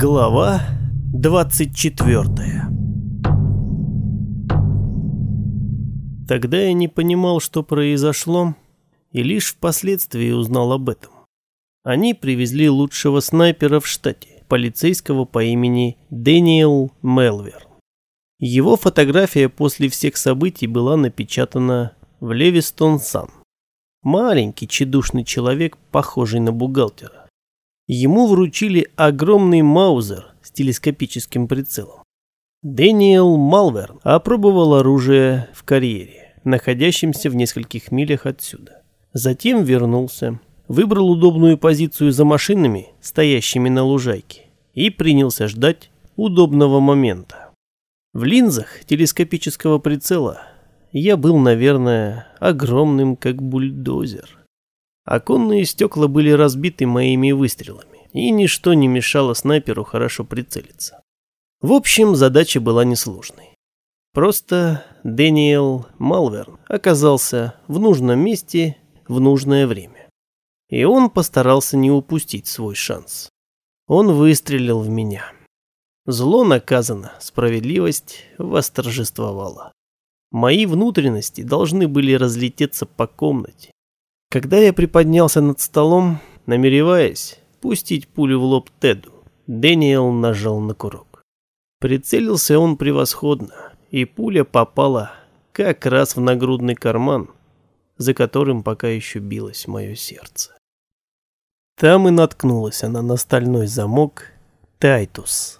Глава 24 Тогда я не понимал, что произошло, и лишь впоследствии узнал об этом. Они привезли лучшего снайпера в штате, полицейского по имени Дэниел Мелвер. Его фотография после всех событий была напечатана в Левистон Сан. Маленький, чедушный человек, похожий на бухгалтера. Ему вручили огромный маузер с телескопическим прицелом. Дэниел Малверн опробовал оружие в карьере, находящемся в нескольких милях отсюда. Затем вернулся, выбрал удобную позицию за машинами, стоящими на лужайке, и принялся ждать удобного момента. В линзах телескопического прицела я был, наверное, огромным, как бульдозер. Оконные стекла были разбиты моими выстрелами, и ничто не мешало снайперу хорошо прицелиться. В общем, задача была несложной. Просто Дэниел Малверн оказался в нужном месте в нужное время. И он постарался не упустить свой шанс. Он выстрелил в меня. Зло наказано, справедливость восторжествовала. Мои внутренности должны были разлететься по комнате. Когда я приподнялся над столом, намереваясь пустить пулю в лоб Теду, Дэниел нажал на курок. Прицелился он превосходно, и пуля попала как раз в нагрудный карман, за которым пока еще билось мое сердце. Там и наткнулась она на стальной замок Тайтус.